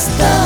スト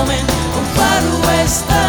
Within a mirror sleep